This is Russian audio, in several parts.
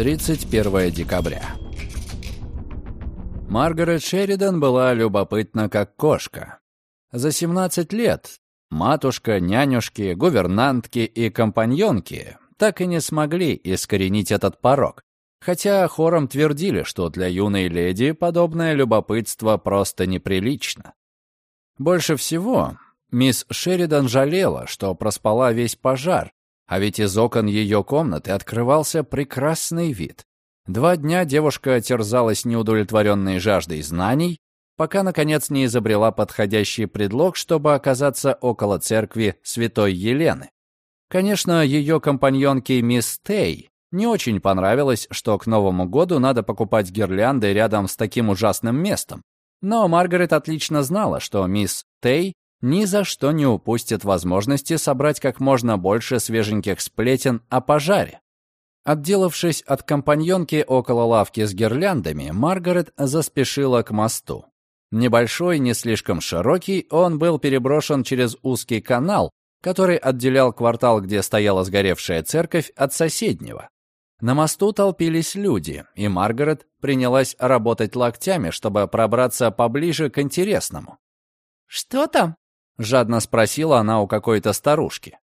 31 декабря. Маргарет Шеридан была любопытна как кошка. За 17 лет матушка, нянюшки, гувернантки и компаньонки так и не смогли искоренить этот порог, хотя хором твердили, что для юной леди подобное любопытство просто неприлично. Больше всего мисс Шеридан жалела, что проспала весь пожар, а ведь из окон ее комнаты открывался прекрасный вид. Два дня девушка терзалась неудовлетворенной жаждой знаний, пока, наконец, не изобрела подходящий предлог, чтобы оказаться около церкви святой Елены. Конечно, ее компаньонке мисс Тей не очень понравилось, что к Новому году надо покупать гирлянды рядом с таким ужасным местом. Но Маргарет отлично знала, что мисс Тей ни за что не упустит возможности собрать как можно больше свеженьких сплетен о пожаре. Отделавшись от компаньонки около лавки с гирляндами, Маргарет заспешила к мосту. Небольшой, не слишком широкий, он был переброшен через узкий канал, который отделял квартал, где стояла сгоревшая церковь, от соседнего. На мосту толпились люди, и Маргарет принялась работать локтями, чтобы пробраться поближе к интересному. «Что там?» Жадно спросила она у какой-то старушки.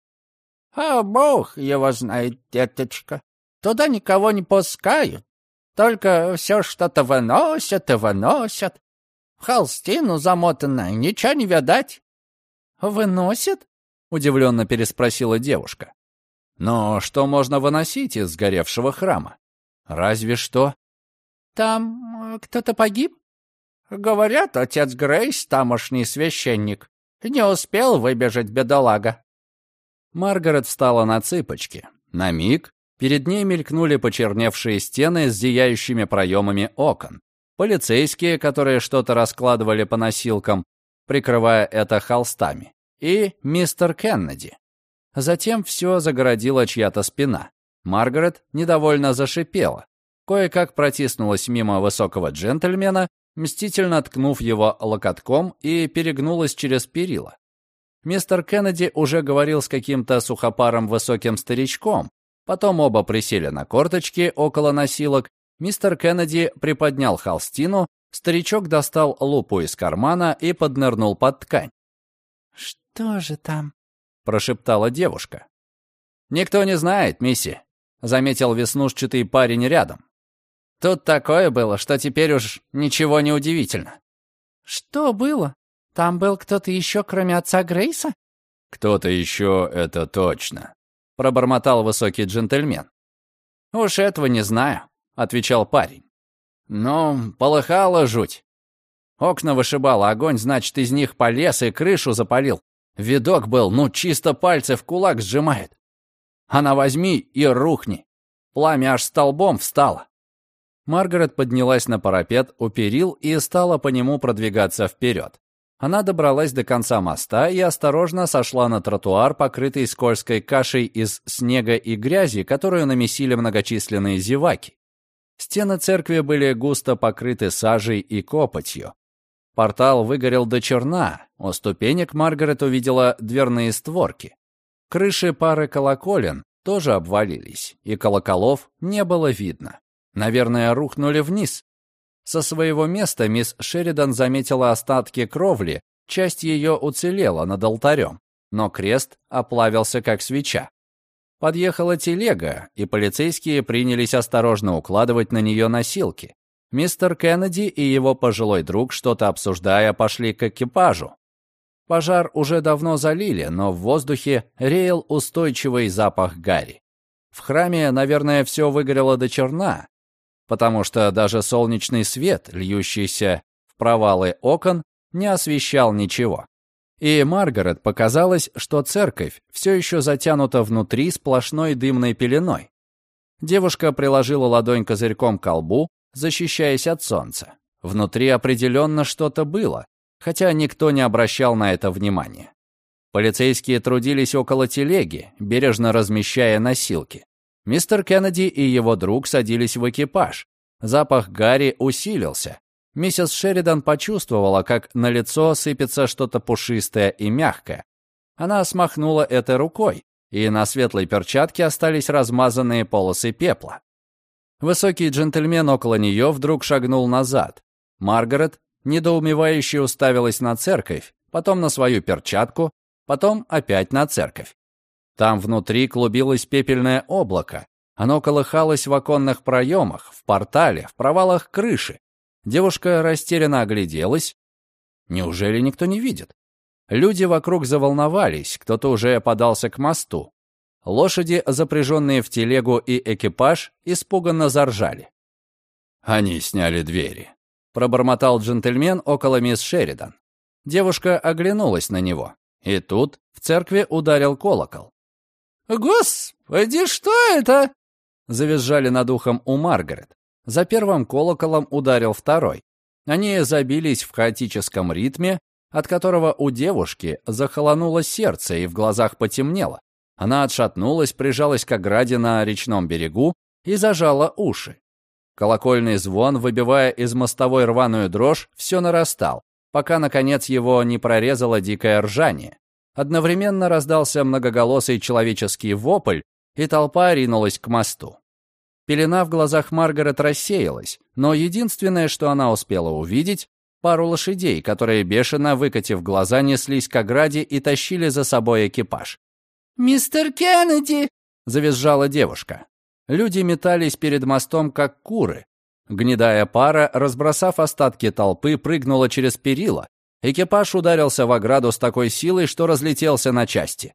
«А бог его знает, деточка. Туда никого не пускают. Только все что-то выносят и выносят. В холстину замотанное, ничего не видать». «Выносят?» — удивленно переспросила девушка. «Но что можно выносить из сгоревшего храма? Разве что...» «Там э, кто-то погиб?» «Говорят, отец Грейс, тамошний священник, не успел выбежать бедолага. Маргарет встала на цыпочки. На миг перед ней мелькнули почерневшие стены с зияющими проемами окон. Полицейские, которые что-то раскладывали по носилкам, прикрывая это холстами. И мистер Кеннеди. Затем все загородила чья-то спина. Маргарет недовольно зашипела. Кое-как протиснулась мимо высокого джентльмена мстительно ткнув его локотком и перегнулась через перила. Мистер Кеннеди уже говорил с каким-то сухопаром высоким старичком. Потом оба присели на корточки около носилок. Мистер Кеннеди приподнял холстину, старичок достал лупу из кармана и поднырнул под ткань. «Что же там?» — прошептала девушка. «Никто не знает, мисси», — заметил веснушчатый парень рядом. Тут такое было, что теперь уж ничего не удивительно. Что было? Там был кто-то еще, кроме отца Грейса? Кто-то еще, это точно, пробормотал высокий джентльмен. Уж этого не знаю, отвечал парень. Ну, полыхала жуть. Окна вышибало, огонь, значит, из них полез и крышу запалил. Видок был, ну, чисто пальцы в кулак сжимает. Она возьми и рухни. Пламя аж столбом встало. Маргарет поднялась на парапет у перил и стала по нему продвигаться вперед. Она добралась до конца моста и осторожно сошла на тротуар, покрытый скользкой кашей из снега и грязи, которую намесили многочисленные зеваки. Стены церкви были густо покрыты сажей и копотью. Портал выгорел до черна, у ступенек Маргарет увидела дверные створки. Крыши пары колоколен тоже обвалились, и колоколов не было видно. Наверное, рухнули вниз. Со своего места мисс Шеридан заметила остатки кровли, часть ее уцелела над алтарем, но крест оплавился как свеча. Подъехала телега, и полицейские принялись осторожно укладывать на нее носилки. Мистер Кеннеди и его пожилой друг, что-то обсуждая, пошли к экипажу. Пожар уже давно залили, но в воздухе реял устойчивый запах гари. В храме, наверное, все выгорело до черна, потому что даже солнечный свет, льющийся в провалы окон, не освещал ничего. И Маргарет показалось, что церковь все еще затянута внутри сплошной дымной пеленой. Девушка приложила ладонь козырьком к колбу, защищаясь от солнца. Внутри определенно что-то было, хотя никто не обращал на это внимания. Полицейские трудились около телеги, бережно размещая носилки. Мистер Кеннеди и его друг садились в экипаж. Запах Гарри усилился. Миссис Шеридан почувствовала, как на лицо сыпется что-то пушистое и мягкое. Она смахнула это рукой, и на светлой перчатке остались размазанные полосы пепла. Высокий джентльмен около нее вдруг шагнул назад. Маргарет, недоумевающе уставилась на церковь, потом на свою перчатку, потом опять на церковь. Там внутри клубилось пепельное облако. Оно колыхалось в оконных проемах, в портале, в провалах крыши. Девушка растерянно огляделась. Неужели никто не видит? Люди вокруг заволновались, кто-то уже подался к мосту. Лошади, запряженные в телегу и экипаж, испуганно заржали. «Они сняли двери», — пробормотал джентльмен около мисс Шеридан. Девушка оглянулась на него. И тут в церкви ударил колокол. «Господи, что это?» — завизжали над ухом у Маргарет. За первым колоколом ударил второй. Они забились в хаотическом ритме, от которого у девушки захолонуло сердце и в глазах потемнело. Она отшатнулась, прижалась к ограде на речном берегу и зажала уши. Колокольный звон, выбивая из мостовой рваную дрожь, все нарастал, пока, наконец, его не прорезало дикое ржание. Одновременно раздался многоголосый человеческий вопль, и толпа ринулась к мосту. Пелена в глазах Маргарет рассеялась, но единственное, что она успела увидеть, пару лошадей, которые, бешено выкатив глаза, неслись к ограде и тащили за собой экипаж. «Мистер Кеннеди!» — завизжала девушка. Люди метались перед мостом, как куры. Гнедая пара, разбросав остатки толпы, прыгнула через перила. Экипаж ударился в ограду с такой силой, что разлетелся на части.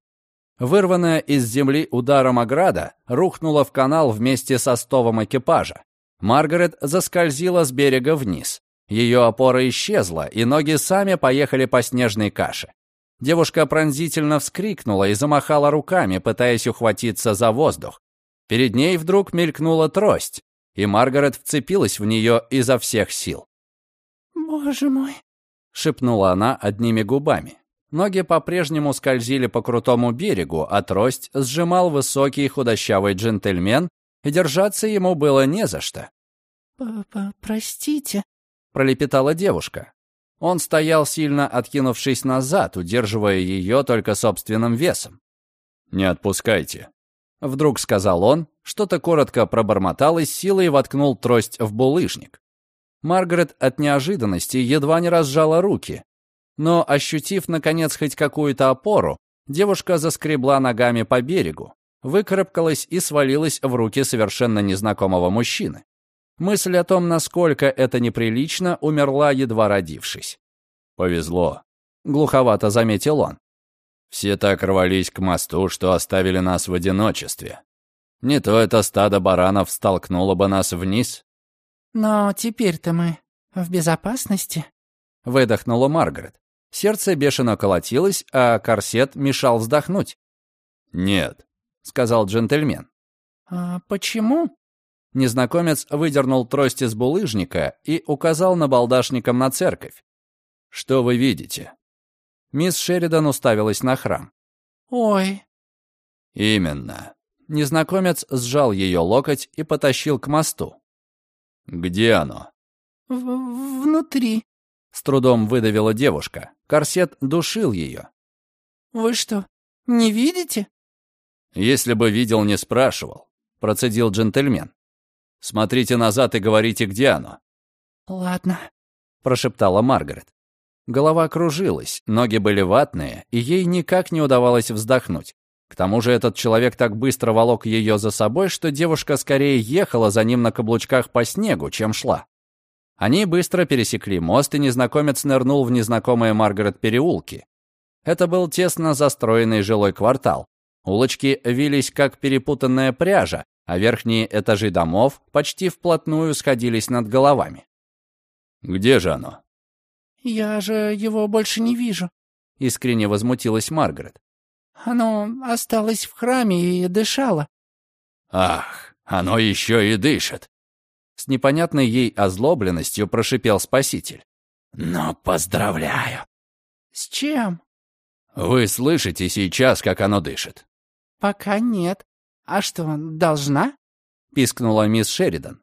Вырванная из земли ударом ограда, рухнула в канал вместе со стовом экипажа. Маргарет заскользила с берега вниз. Ее опора исчезла, и ноги сами поехали по снежной каше. Девушка пронзительно вскрикнула и замахала руками, пытаясь ухватиться за воздух. Перед ней вдруг мелькнула трость, и Маргарет вцепилась в нее изо всех сил. «Боже мой!» — шепнула она одними губами. Ноги по-прежнему скользили по крутому берегу, а трость сжимал высокий худощавый джентльмен, и держаться ему было не за что. П -п «Простите», — пролепетала девушка. Он стоял, сильно откинувшись назад, удерживая ее только собственным весом. «Не отпускайте», — вдруг сказал он, что-то коротко пробормотал и силой воткнул трость в булыжник. Маргарет от неожиданности едва не разжала руки, но, ощутив, наконец, хоть какую-то опору, девушка заскребла ногами по берегу, выкарабкалась и свалилась в руки совершенно незнакомого мужчины. Мысль о том, насколько это неприлично, умерла, едва родившись. «Повезло», — глуховато заметил он. «Все так рвались к мосту, что оставили нас в одиночестве. Не то это стадо баранов столкнуло бы нас вниз». «Но теперь-то мы в безопасности», — выдохнула Маргарет. Сердце бешено колотилось, а корсет мешал вздохнуть. «Нет», — сказал джентльмен. «А почему?» Незнакомец выдернул трость из булыжника и указал на балдашником на церковь. «Что вы видите?» Мисс Шеридан уставилась на храм. «Ой». «Именно». Незнакомец сжал ее локоть и потащил к мосту. «Где оно?» В «Внутри», — с трудом выдавила девушка. Корсет душил ее. «Вы что, не видите?» «Если бы видел, не спрашивал», — процедил джентльмен. Смотрите назад и говорите, где оно». «Ладно», — прошептала Маргарет. Голова кружилась, ноги были ватные, и ей никак не удавалось вздохнуть. К тому же этот человек так быстро волок ее за собой, что девушка скорее ехала за ним на каблучках по снегу, чем шла. Они быстро пересекли мост, и незнакомец нырнул в незнакомые Маргарет переулки. Это был тесно застроенный жилой квартал. Улочки вились, как перепутанная пряжа, а верхние этажи домов почти вплотную сходились над головами. «Где же оно?» «Я же его больше не вижу», — искренне возмутилась Маргарет. «Оно осталось в храме и дышало». «Ах, оно еще и дышит!» С непонятной ей озлобленностью прошипел спаситель. «Но поздравляю!» «С чем?» «Вы слышите сейчас, как оно дышит?» «Пока нет. «А что, должна?» — пискнула мисс Шеридан.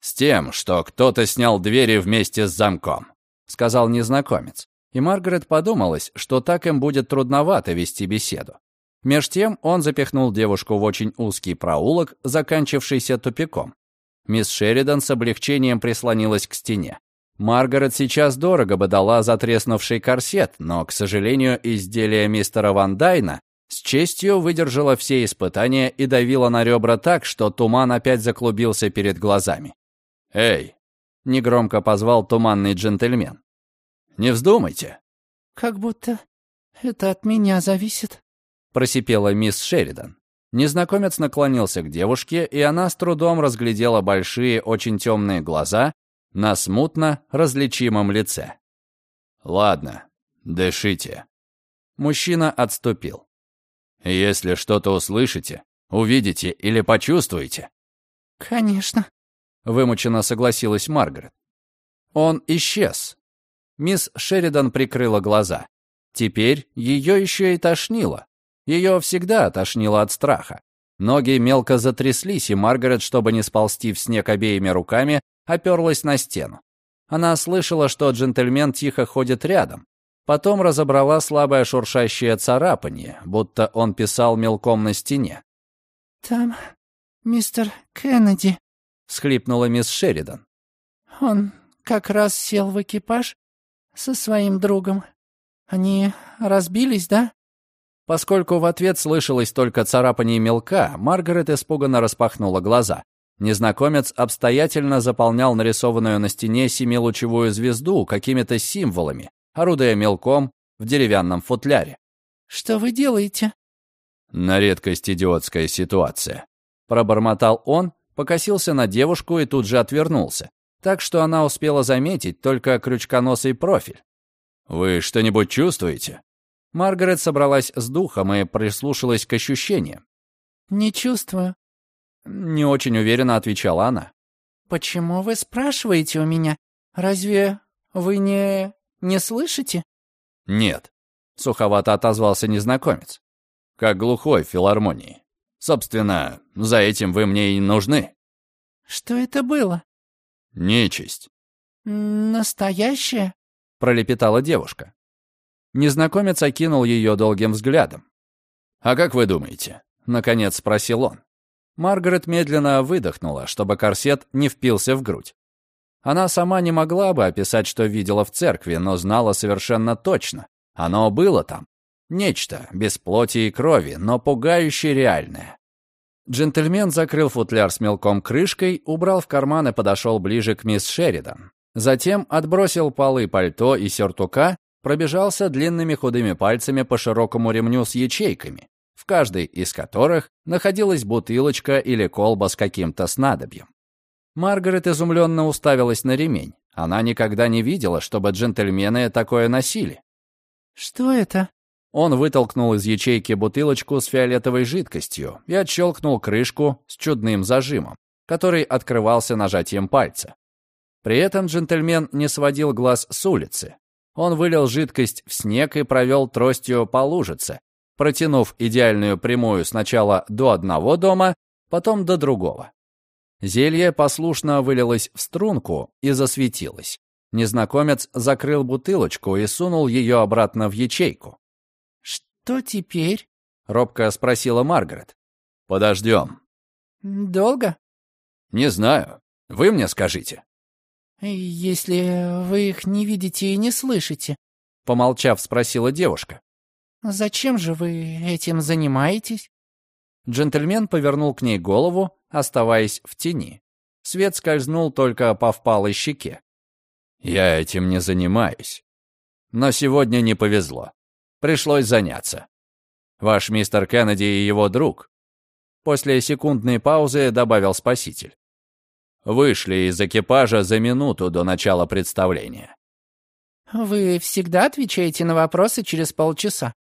«С тем, что кто-то снял двери вместе с замком», — сказал незнакомец. И Маргарет подумалась, что так им будет трудновато вести беседу. Меж тем он запихнул девушку в очень узкий проулок, заканчившийся тупиком. Мисс Шеридан с облегчением прислонилась к стене. Маргарет сейчас дорого бы дала за треснувший корсет, но, к сожалению, изделие мистера Ван Дайна с честью выдержала все испытания и давила на ребра так, что туман опять заклубился перед глазами. «Эй!» — негромко позвал туманный джентльмен. «Не вздумайте!» «Как будто это от меня зависит», — просипела мисс Шеридан. Незнакомец наклонился к девушке, и она с трудом разглядела большие, очень темные глаза на смутно различимом лице. «Ладно, дышите». Мужчина отступил. «Если что-то услышите, увидите или почувствуете». «Конечно», — вымученно согласилась Маргарет. Он исчез. Мисс Шеридан прикрыла глаза. Теперь ее еще и тошнило. Ее всегда тошнило от страха. Ноги мелко затряслись, и Маргарет, чтобы не сползти в снег обеими руками, оперлась на стену. Она слышала, что джентльмен тихо ходит рядом. Потом разобрала слабое шуршащее царапание, будто он писал мелком на стене. «Там мистер Кеннеди», — всхлипнула мисс Шеридан. «Он как раз сел в экипаж со своим другом. Они разбились, да?» Поскольку в ответ слышалось только царапание мелка, Маргарет испуганно распахнула глаза. Незнакомец обстоятельно заполнял нарисованную на стене семилучевую звезду какими-то символами, орудуя мелком в деревянном футляре. «Что вы делаете?» «На редкость идиотская ситуация», — пробормотал он, покосился на девушку и тут же отвернулся, так что она успела заметить только крючконосый профиль. «Вы что-нибудь чувствуете?» Маргарет собралась с духом и прислушалась к ощущениям. «Не чувствую», не очень уверенно отвечала она. «Почему вы спрашиваете у меня? Разве вы не... не слышите?» «Нет», — суховато отозвался незнакомец. «Как глухой в филармонии. Собственно, за этим вы мне и нужны». «Что это было?» «Нечисть». «Настоящая?» — пролепетала девушка. Незнакомец окинул ее долгим взглядом. «А как вы думаете?» — наконец спросил он. Маргарет медленно выдохнула, чтобы корсет не впился в грудь. Она сама не могла бы описать, что видела в церкви, но знала совершенно точно. Оно было там. Нечто, без плоти и крови, но пугающе реальное. Джентльмен закрыл футляр с мелком крышкой, убрал в карман и подошел ближе к мисс Шеридан. Затем отбросил полы пальто и сюртука, пробежался длинными худыми пальцами по широкому ремню с ячейками в каждой из которых находилась бутылочка или колба с каким-то снадобьем. Маргарет изумленно уставилась на ремень. Она никогда не видела, чтобы джентльмены такое носили. «Что это?» Он вытолкнул из ячейки бутылочку с фиолетовой жидкостью и отщелкнул крышку с чудным зажимом, который открывался нажатием пальца. При этом джентльмен не сводил глаз с улицы. Он вылил жидкость в снег и провел тростью по лужице, протянув идеальную прямую сначала до одного дома, потом до другого. Зелье послушно вылилось в струнку и засветилось. Незнакомец закрыл бутылочку и сунул ее обратно в ячейку. «Что теперь?» — робко спросила Маргарет. «Подождем». «Долго?» «Не знаю. Вы мне скажите». «Если вы их не видите и не слышите?» Помолчав, спросила девушка. «Зачем же вы этим занимаетесь?» Джентльмен повернул к ней голову, оставаясь в тени. Свет скользнул только по впалой щеке. «Я этим не занимаюсь. Но сегодня не повезло. Пришлось заняться. Ваш мистер Кеннеди и его друг». После секундной паузы добавил спаситель. Вышли из экипажа за минуту до начала представления. «Вы всегда отвечаете на вопросы через полчаса?»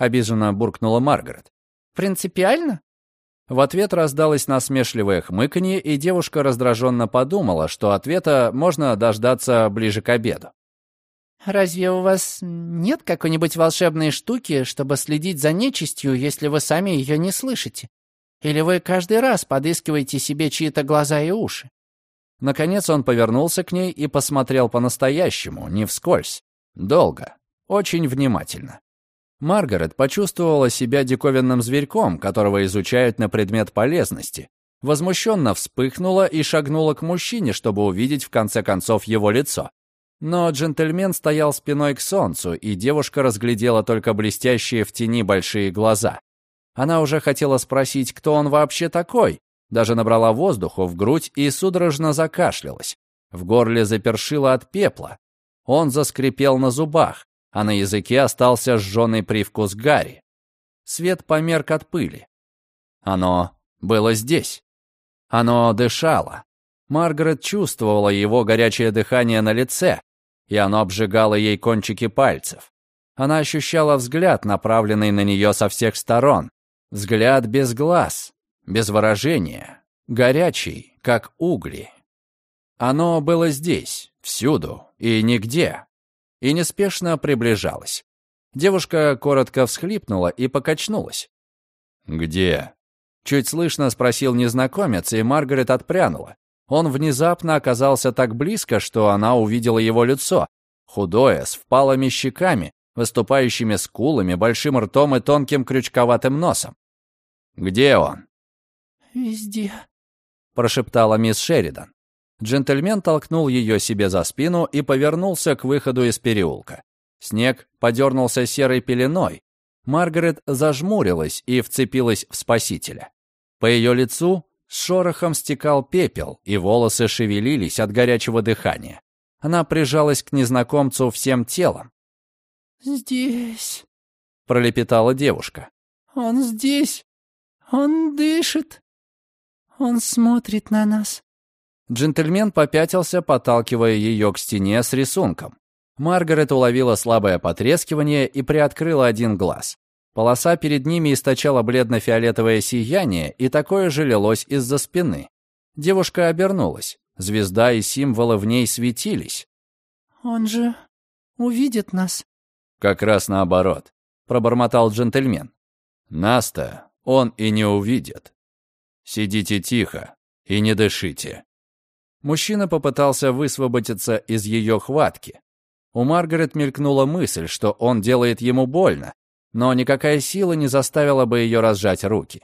обиженно буркнула Маргарет. «Принципиально?» В ответ раздалось насмешливое хмыканье, и девушка раздраженно подумала, что ответа можно дождаться ближе к обеду. «Разве у вас нет какой-нибудь волшебной штуки, чтобы следить за нечистью, если вы сами ее не слышите? Или вы каждый раз подыскиваете себе чьи-то глаза и уши?» Наконец он повернулся к ней и посмотрел по-настоящему, не вскользь. Долго, очень внимательно. Маргарет почувствовала себя диковинным зверьком, которого изучают на предмет полезности. Возмущенно вспыхнула и шагнула к мужчине, чтобы увидеть в конце концов его лицо. Но джентльмен стоял спиной к солнцу, и девушка разглядела только блестящие в тени большие глаза. Она уже хотела спросить, кто он вообще такой, даже набрала воздуху в грудь и судорожно закашлялась. В горле запершило от пепла. Он заскрипел на зубах, а на языке остался сжженный привкус гари. Свет померк от пыли. Оно было здесь. Оно дышало. Маргарет чувствовала его горячее дыхание на лице, и оно обжигало ей кончики пальцев. Она ощущала взгляд, направленный на нее со всех сторон. Взгляд без глаз, без выражения, горячий, как угли. Оно было здесь, всюду и нигде, и неспешно приближалось. Девушка коротко всхлипнула и покачнулась. «Где?» Чуть слышно спросил незнакомец, и Маргарет отпрянула. Он внезапно оказался так близко, что она увидела его лицо. Худое, с впалыми щеками, выступающими скулами, большим ртом и тонким крючковатым носом. «Где он?» «Везде», — прошептала мисс Шеридан. Джентльмен толкнул ее себе за спину и повернулся к выходу из переулка. Снег подернулся серой пеленой. Маргарет зажмурилась и вцепилась в спасителя. По ее лицу с шорохом стекал пепел, и волосы шевелились от горячего дыхания. Она прижалась к незнакомцу всем телом. «Здесь», — пролепетала девушка. «Он здесь. Он дышит. Он смотрит на нас». Джентльмен попятился, подталкивая ее к стене с рисунком. Маргарет уловила слабое потрескивание и приоткрыла один глаз. Полоса перед ними источала бледно-фиолетовое сияние, и такое же лилось из-за спины. Девушка обернулась. Звезда и символы в ней светились. «Он же увидит нас». «Как раз наоборот», — пробормотал джентльмен. «Нас-то он и не увидит. Сидите тихо и не дышите». Мужчина попытался высвободиться из ее хватки. У Маргарет мелькнула мысль, что он делает ему больно, но никакая сила не заставила бы ее разжать руки.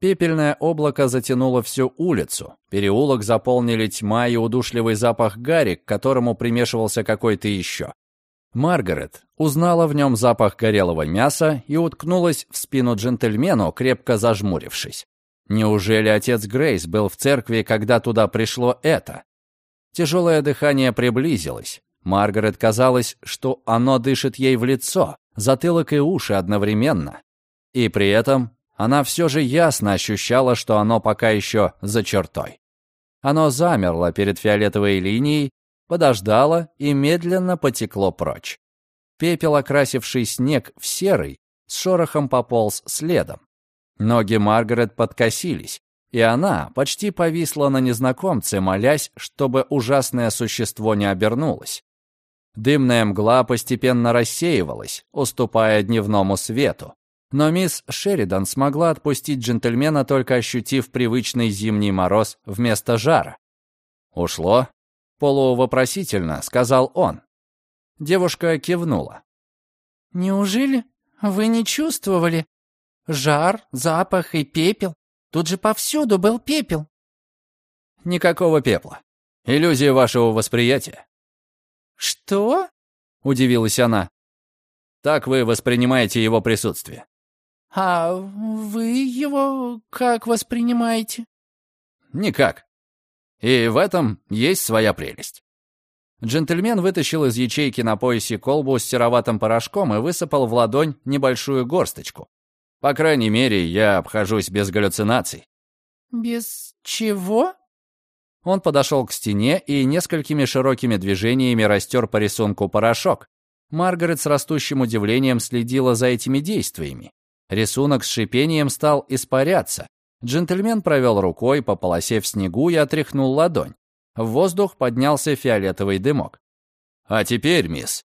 Пепельное облако затянуло всю улицу, переулок заполнили тьма и удушливый запах гари, к которому примешивался какой-то еще. Маргарет узнала в нем запах горелого мяса и уткнулась в спину джентльмену, крепко зажмурившись. Неужели отец Грейс был в церкви, когда туда пришло это? Тяжелое дыхание приблизилось. Маргарет казалось, что оно дышит ей в лицо, затылок и уши одновременно. И при этом она все же ясно ощущала, что оно пока еще за чертой. Оно замерло перед фиолетовой линией, подождало и медленно потекло прочь. Пепел, окрасивший снег в серый, с шорохом пополз следом. Ноги Маргарет подкосились, и она почти повисла на незнакомце, молясь, чтобы ужасное существо не обернулось. Дымная мгла постепенно рассеивалась, уступая дневному свету. Но мисс Шеридан смогла отпустить джентльмена, только ощутив привычный зимний мороз вместо жара. «Ушло?» — полувопросительно сказал он. Девушка кивнула. «Неужели вы не чувствовали? Жар, запах и пепел. Тут же повсюду был пепел». «Никакого пепла. Иллюзия вашего восприятия. «Что?» — удивилась она. «Так вы воспринимаете его присутствие». «А вы его как воспринимаете?» «Никак. И в этом есть своя прелесть». Джентльмен вытащил из ячейки на поясе колбу с сероватым порошком и высыпал в ладонь небольшую горсточку. По крайней мере, я обхожусь без галлюцинаций. «Без чего?» Он подошел к стене и несколькими широкими движениями растер по рисунку порошок. Маргарет с растущим удивлением следила за этими действиями. Рисунок с шипением стал испаряться. Джентльмен провел рукой по полосе в снегу и отряхнул ладонь. В воздух поднялся фиолетовый дымок. «А теперь, мисс...»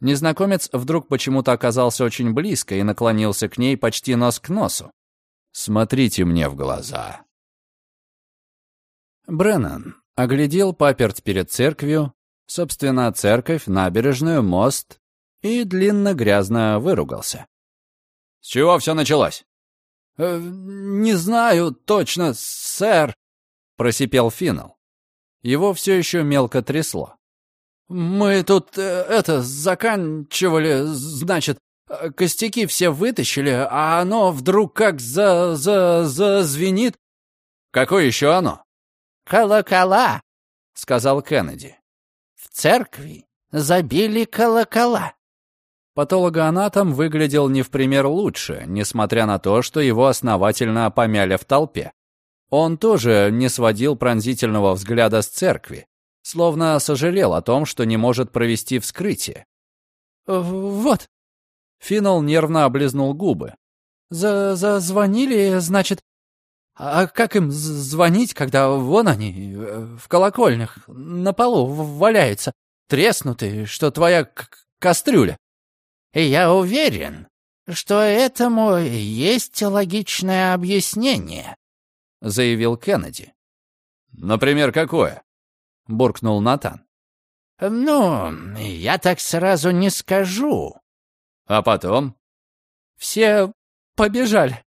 Незнакомец вдруг почему-то оказался очень близко и наклонился к ней почти нос к носу. «Смотрите мне в глаза. Бреннан оглядел паперть перед церковью, собственно, церковь, набережную, мост и длинно-грязно выругался. «С чего все началось?» э, «Не знаю точно, сэр», просипел Финнел. Его все еще мелко трясло. «Мы тут, э, это, заканчивали, значит, костяки все вытащили, а оно вдруг как за... за... зазвенит». «Какое еще оно?» «Колокола», — сказал Кеннеди. «В церкви забили колокола». Патологоанатом выглядел не в пример лучше, несмотря на то, что его основательно помяли в толпе. Он тоже не сводил пронзительного взгляда с церкви, словно сожалел о том, что не может провести вскрытие. «Вот». Финал нервно облизнул губы. За «Зазвонили, значит, а как им звонить, когда вон они, э, в колокольнях, на полу валяются, треснутые, что твоя кастрюля? Я уверен, что этому есть логичное объяснение, заявил Кеннеди. Например, какое? буркнул Натан. Ну, я так сразу не скажу. А потом? Все побежали.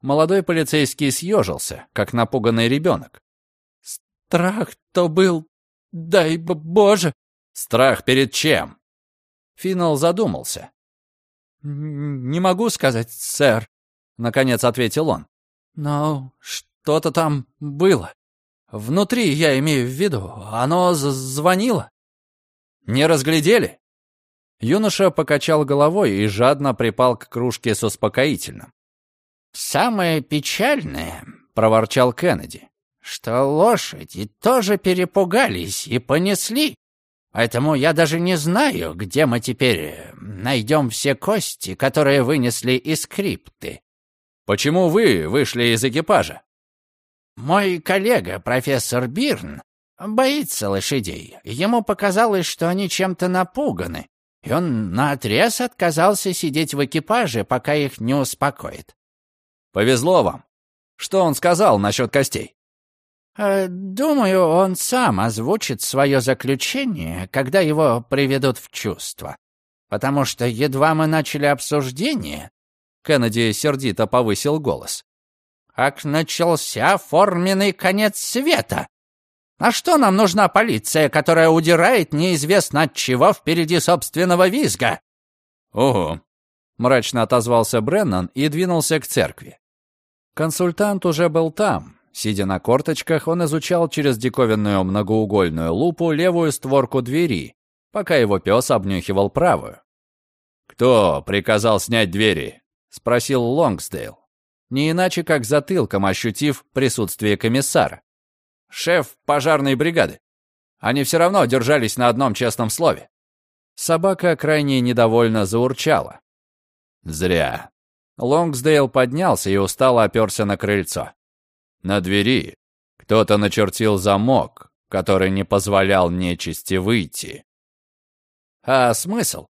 Молодой полицейский съежился, как напуганный ребенок. «Страх-то был, дай боже!» «Страх перед чем?» Финал задумался. «Не могу сказать, сэр», — наконец ответил он. «Но что-то там было. Внутри, я имею в виду, оно звонило». «Не разглядели?» Юноша покачал головой и жадно припал к кружке с успокоительным. «Самое печальное», — проворчал Кеннеди, «что лошади тоже перепугались и понесли. Поэтому я даже не знаю, где мы теперь найдем все кости, которые вынесли из крипты». «Почему вы вышли из экипажа?» «Мой коллега, профессор Бирн, боится лошадей. Ему показалось, что они чем-то напуганы, и он наотрез отказался сидеть в экипаже, пока их не успокоит. Повезло вам. Что он сказал насчет костей? Э, думаю, он сам озвучит свое заключение, когда его приведут в чувство. Потому что едва мы начали обсуждение, Кеннеди сердито повысил голос. Как начался форменный конец света. А что нам нужна полиция, которая удирает неизвестно от чего впереди собственного визга? Ого, Мрачно отозвался Бреннан и двинулся к церкви. Консультант уже был там. Сидя на корточках, он изучал через диковинную многоугольную лупу левую створку двери, пока его пес обнюхивал правую. «Кто приказал снять двери?» — спросил Лонгсдейл. Не иначе, как затылком ощутив присутствие комиссара. «Шеф пожарной бригады. Они все равно держались на одном честном слове». Собака крайне недовольно заурчала. Зря. Лонгсдейл поднялся и устало оперся на крыльцо. На двери кто-то начертил замок, который не позволял нечисти выйти. А смысл?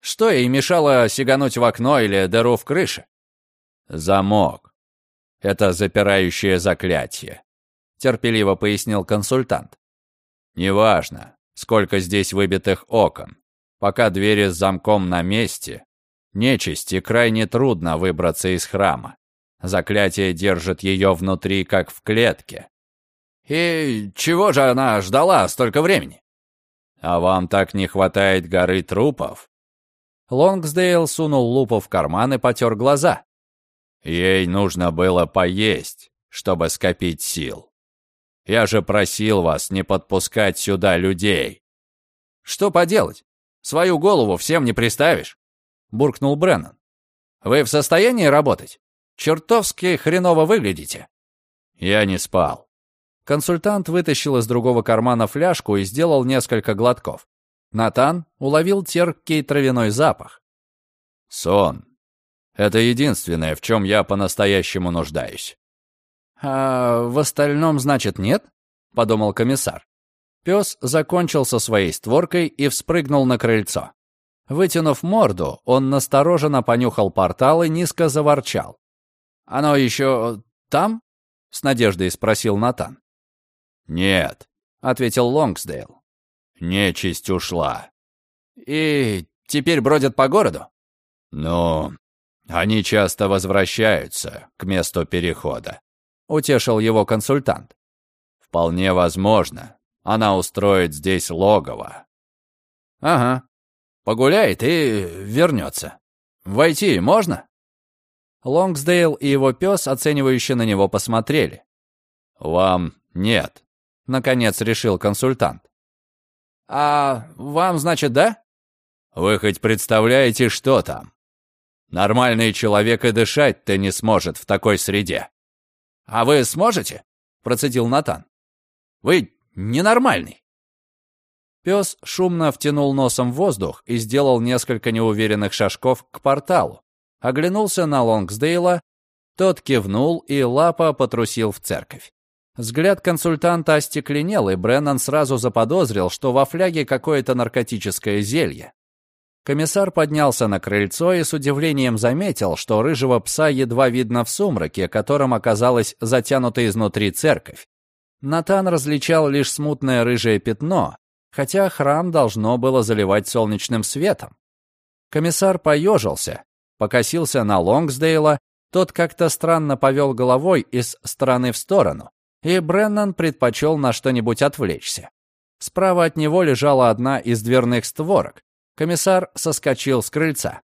Что ей мешало сигануть в окно или дыру в крыше? Замок. Это запирающее заклятие, терпеливо пояснил консультант. Неважно, сколько здесь выбитых окон. Пока двери с замком на месте, Нечисти крайне трудно выбраться из храма. Заклятие держит ее внутри, как в клетке. И чего же она ждала столько времени? А вам так не хватает горы трупов? Лонгсдейл сунул лупу в карман и потер глаза. Ей нужно было поесть, чтобы скопить сил. Я же просил вас не подпускать сюда людей. Что поделать? Свою голову всем не приставишь буркнул Бреннан. «Вы в состоянии работать? Чертовски хреново выглядите». Я не спал. Консультант вытащил из другого кармана фляжку и сделал несколько глотков. Натан уловил терпкий травяной запах. «Сон. Это единственное, в чем я по-настоящему нуждаюсь». «А в остальном, значит, нет?» — подумал комиссар. Пес закончил со своей створкой и вспрыгнул на крыльцо. Вытянув морду, он настороженно понюхал портал и низко заворчал. «Оно еще там?» — с надеждой спросил Натан. «Нет», — ответил Лонгсдейл. «Нечисть ушла». «И теперь бродят по городу?» «Ну, они часто возвращаются к месту перехода», — утешил его консультант. Вполне возможно. Она устроит здесь логово. Ага. Погуляет и вернется. Войти можно? Лонгсдейл и его пес, оценивающе на него, посмотрели. «Вам нет», — наконец решил консультант. «А вам, значит, да?» «Вы хоть представляете, что там? Нормальный человек и дышать-то не сможет в такой среде». «А вы сможете?» — процедил Натан. «Вы ненормальный». Пес шумно втянул носом в воздух и сделал несколько неуверенных шажков к порталу. Оглянулся на Лонгсдейла, тот кивнул, и Лапа потрусил в церковь. Взгляд консультанта остекленел, и Бреннан сразу заподозрил, что во фляге какое-то наркотическое зелье. Комиссар поднялся на крыльцо и с удивлением заметил, что рыжего пса едва видно в сумраке, которым оказалась затянута изнутри церковь. Натан различал лишь смутное рыжее пятно, хотя храм должно было заливать солнечным светом. Комиссар поежился, покосился на Лонгсдейла, тот как-то странно повел головой из стороны в сторону, и Бреннан предпочел на что-нибудь отвлечься. Справа от него лежала одна из дверных створок. Комиссар соскочил с крыльца.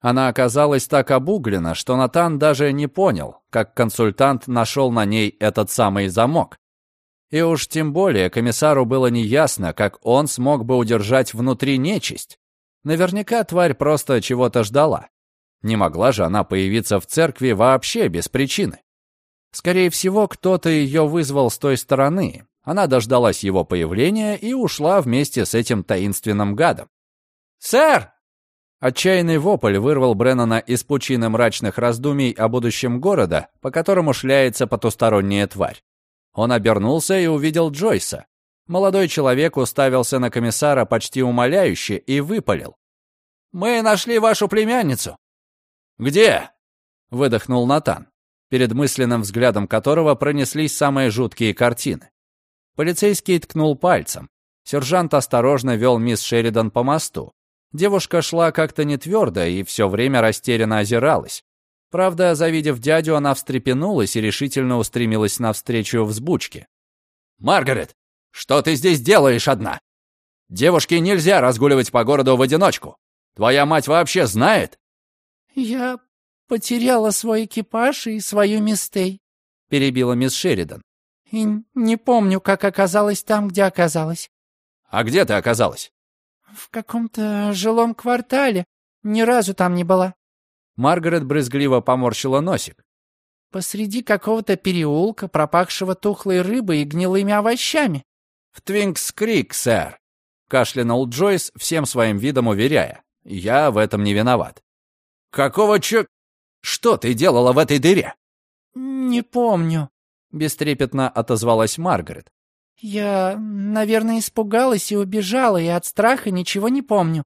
Она оказалась так обуглена, что Натан даже не понял, как консультант нашел на ней этот самый замок. И уж тем более комиссару было неясно, как он смог бы удержать внутри нечисть. Наверняка тварь просто чего-то ждала. Не могла же она появиться в церкви вообще без причины. Скорее всего, кто-то ее вызвал с той стороны. Она дождалась его появления и ушла вместе с этим таинственным гадом. «Сэр!» Отчаянный вопль вырвал Бреннана из пучины мрачных раздумий о будущем города, по которому шляется потусторонняя тварь. Он обернулся и увидел Джойса. Молодой человек уставился на комиссара почти умоляюще и выпалил. «Мы нашли вашу племянницу!» «Где?» — выдохнул Натан перед мысленным взглядом которого пронеслись самые жуткие картины. Полицейский ткнул пальцем. Сержант осторожно вел мисс Шеридан по мосту. Девушка шла как-то не твердо и все время растерянно озиралась. Правда, завидев дядю, она встрепенулась и решительно устремилась навстречу взбучке. «Маргарет, что ты здесь делаешь одна? Девушке нельзя разгуливать по городу в одиночку. Твоя мать вообще знает?» «Я потеряла свой экипаж и свою мистей», — перебила мисс Шеридан. «И не помню, как оказалась там, где оказалась». «А где ты оказалась?» «В каком-то жилом квартале. Ни разу там не была». Маргарет брызгливо поморщила носик. «Посреди какого-то переулка, пропахшего тухлой рыбой и гнилыми овощами». «В Твинкс-Крик, сэр», — кашлянул Джойс, всем своим видом уверяя. «Я в этом не виноват». «Какого чё...» Что ты делала в этой дыре?» «Не помню», — бестрепетно отозвалась Маргарет. «Я, наверное, испугалась и убежала, и от страха ничего не помню».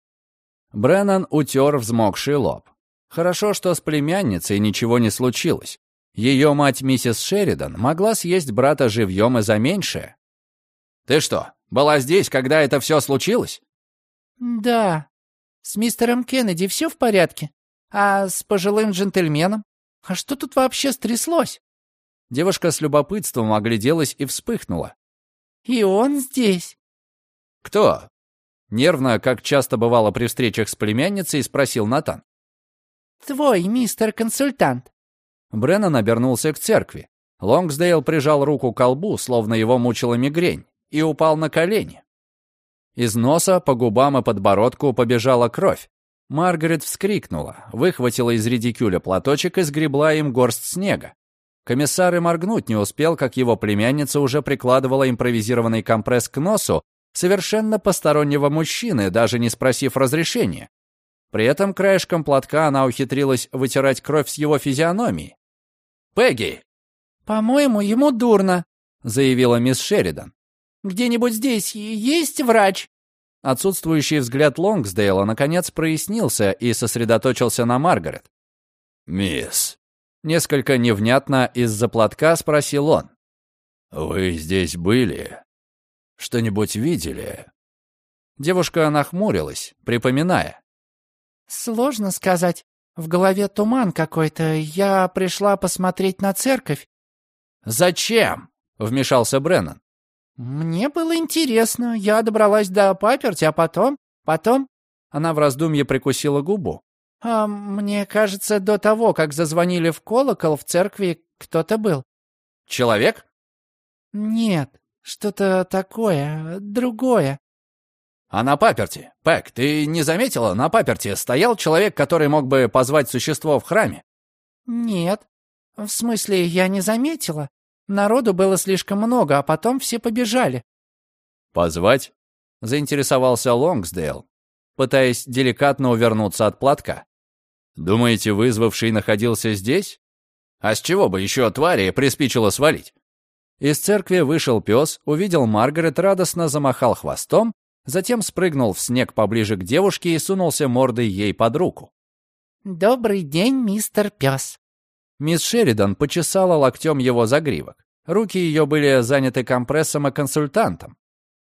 Бреннан утер взмокший лоб. Хорошо, что с племянницей ничего не случилось. Ее мать, миссис Шеридан, могла съесть брата живьем и за меньшее. «Ты что, была здесь, когда это все случилось?» «Да. С мистером Кеннеди все в порядке?» А с пожилым джентльменом? А что тут вообще стряслось?» Девушка с любопытством огляделась и вспыхнула. «И он здесь?» «Кто?» Нервно, как часто бывало при встречах с племянницей, спросил Натан. «Твой мистер-консультант». Бреннан обернулся к церкви. Лонгсдейл прижал руку к колбу, словно его мучила мигрень, и упал на колени. Из носа по губам и подбородку побежала кровь. Маргарет вскрикнула, выхватила из редикюля платочек и сгребла им горсть снега. Комиссар и моргнуть не успел, как его племянница уже прикладывала импровизированный компресс к носу совершенно постороннего мужчины, даже не спросив разрешения. При этом краешком платка она ухитрилась вытирать кровь с его физиономии. «Пегги!» «По-моему, ему дурно», — заявила мисс Шеридан. «Где-нибудь здесь есть врач?» Отсутствующий взгляд Лонгсдейла наконец прояснился и сосредоточился на Маргарет. «Мисс», — несколько невнятно из-за платка спросил он. «Вы здесь были? Что-нибудь видели?» Девушка нахмурилась, припоминая. «Сложно сказать. В голове туман какой-то. Я пришла посмотреть на церковь». «Зачем?» — вмешался Бреннан. «Мне было интересно. Я добралась до паперти, а потом... Потом...» Она в раздумье прикусила губу. «А мне кажется, до того, как зазвонили в колокол, в церкви кто-то был». «Человек?» «Нет, что-то такое, другое». «А на паперти? Пэк, ты не заметила, на паперти стоял человек, который мог бы позвать существо в храме?» «Нет. В смысле, я не заметила. Народу было слишком много, а потом все побежали». «Позвать?» — заинтересовался Лонгсдейл, пытаясь деликатно увернуться от платка. «Думаете, вызвавший находился здесь? А с чего бы еще твари приспичило свалить?» Из церкви вышел пес, увидел Маргарет, радостно замахал хвостом, затем спрыгнул в снег поближе к девушке и сунулся мордой ей под руку. «Добрый день, мистер пес». Мисс Шеридан почесала локтем его загривок. Руки ее были заняты компрессом и консультантом.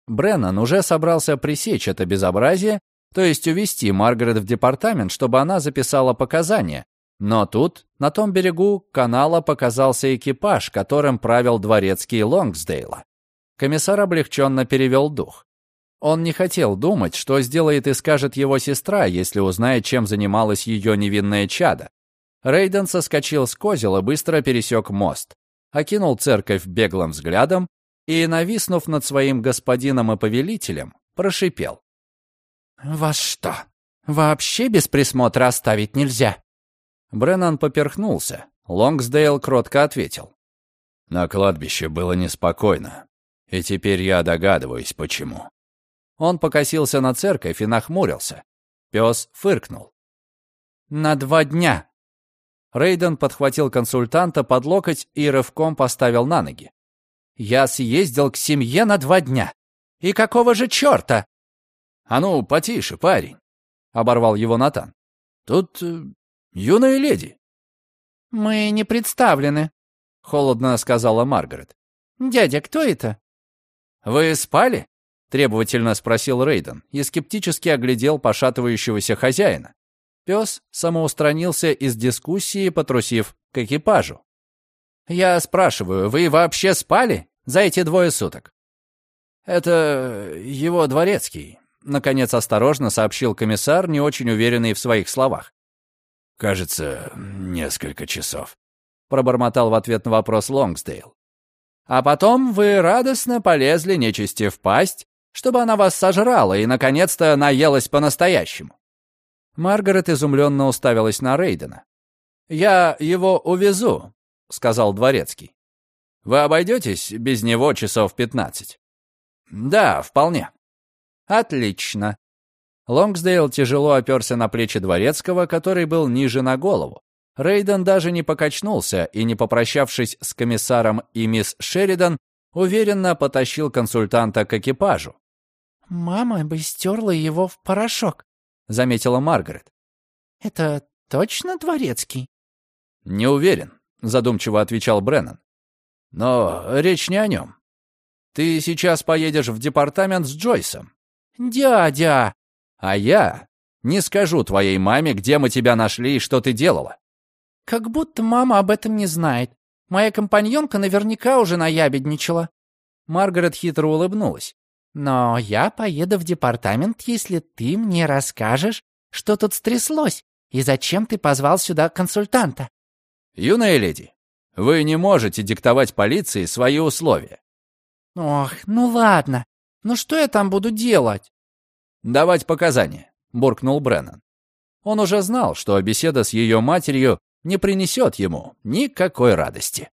Бреннан уже собрался пресечь это безобразие, то есть увести Маргарет в департамент, чтобы она записала показания. Но тут, на том берегу канала, показался экипаж, которым правил дворецкий Лонгсдейла. Комиссар облегченно перевел дух. Он не хотел думать, что сделает и скажет его сестра, если узнает, чем занималась ее невинное чадо. Рейден соскочил с козел и быстро пересек мост, окинул церковь беглым взглядом и, нависнув над своим господином и повелителем, прошипел. «Вас что, вообще без присмотра оставить нельзя?» Бреннан поперхнулся. Лонгсдейл кротко ответил. «На кладбище было неспокойно, и теперь я догадываюсь, почему». Он покосился на церковь и нахмурился. Пес фыркнул. «На два дня!» Рейден подхватил консультанта под локоть и рывком поставил на ноги. «Я съездил к семье на два дня. И какого же черта?» «А ну, потише, парень!» — оборвал его Натан. «Тут э, юная леди». «Мы не представлены», — холодно сказала Маргарет. «Дядя, кто это?» «Вы спали?» — требовательно спросил Рейден и скептически оглядел пошатывающегося хозяина. Пес самоустранился из дискуссии, потрусив к экипажу. «Я спрашиваю, вы вообще спали за эти двое суток?» «Это его дворецкий», — наконец осторожно сообщил комиссар, не очень уверенный в своих словах. «Кажется, несколько часов», — пробормотал в ответ на вопрос Лонгсдейл. «А потом вы радостно полезли нечисти в пасть чтобы она вас сожрала и, наконец-то, наелась по-настоящему». Маргарет изумленно уставилась на Рейдена. «Я его увезу», — сказал Дворецкий. «Вы обойдетесь без него часов пятнадцать?» «Да, вполне». «Отлично». Лонгсдейл тяжело оперся на плечи Дворецкого, который был ниже на голову. Рейден даже не покачнулся и, не попрощавшись с комиссаром и мисс Шеридан, уверенно потащил консультанта к экипажу. «Мама бы стерла его в порошок», — заметила Маргарет. «Это точно дворецкий?» «Не уверен», — задумчиво отвечал Бреннан. «Но речь не о нем. Ты сейчас поедешь в департамент с Джойсом». «Дядя!» «А я не скажу твоей маме, где мы тебя нашли и что ты делала». «Как будто мама об этом не знает. Моя компаньонка наверняка уже наябедничала». Маргарет хитро улыбнулась. Но я поеду в департамент, если ты мне расскажешь, что тут стряслось и зачем ты позвал сюда консультанта. Юная леди, вы не можете диктовать полиции свои условия. Ох, ну ладно. Ну что я там буду делать? Давать показания, буркнул Бреннан. Он уже знал, что беседа с ее матерью не принесет ему никакой радости.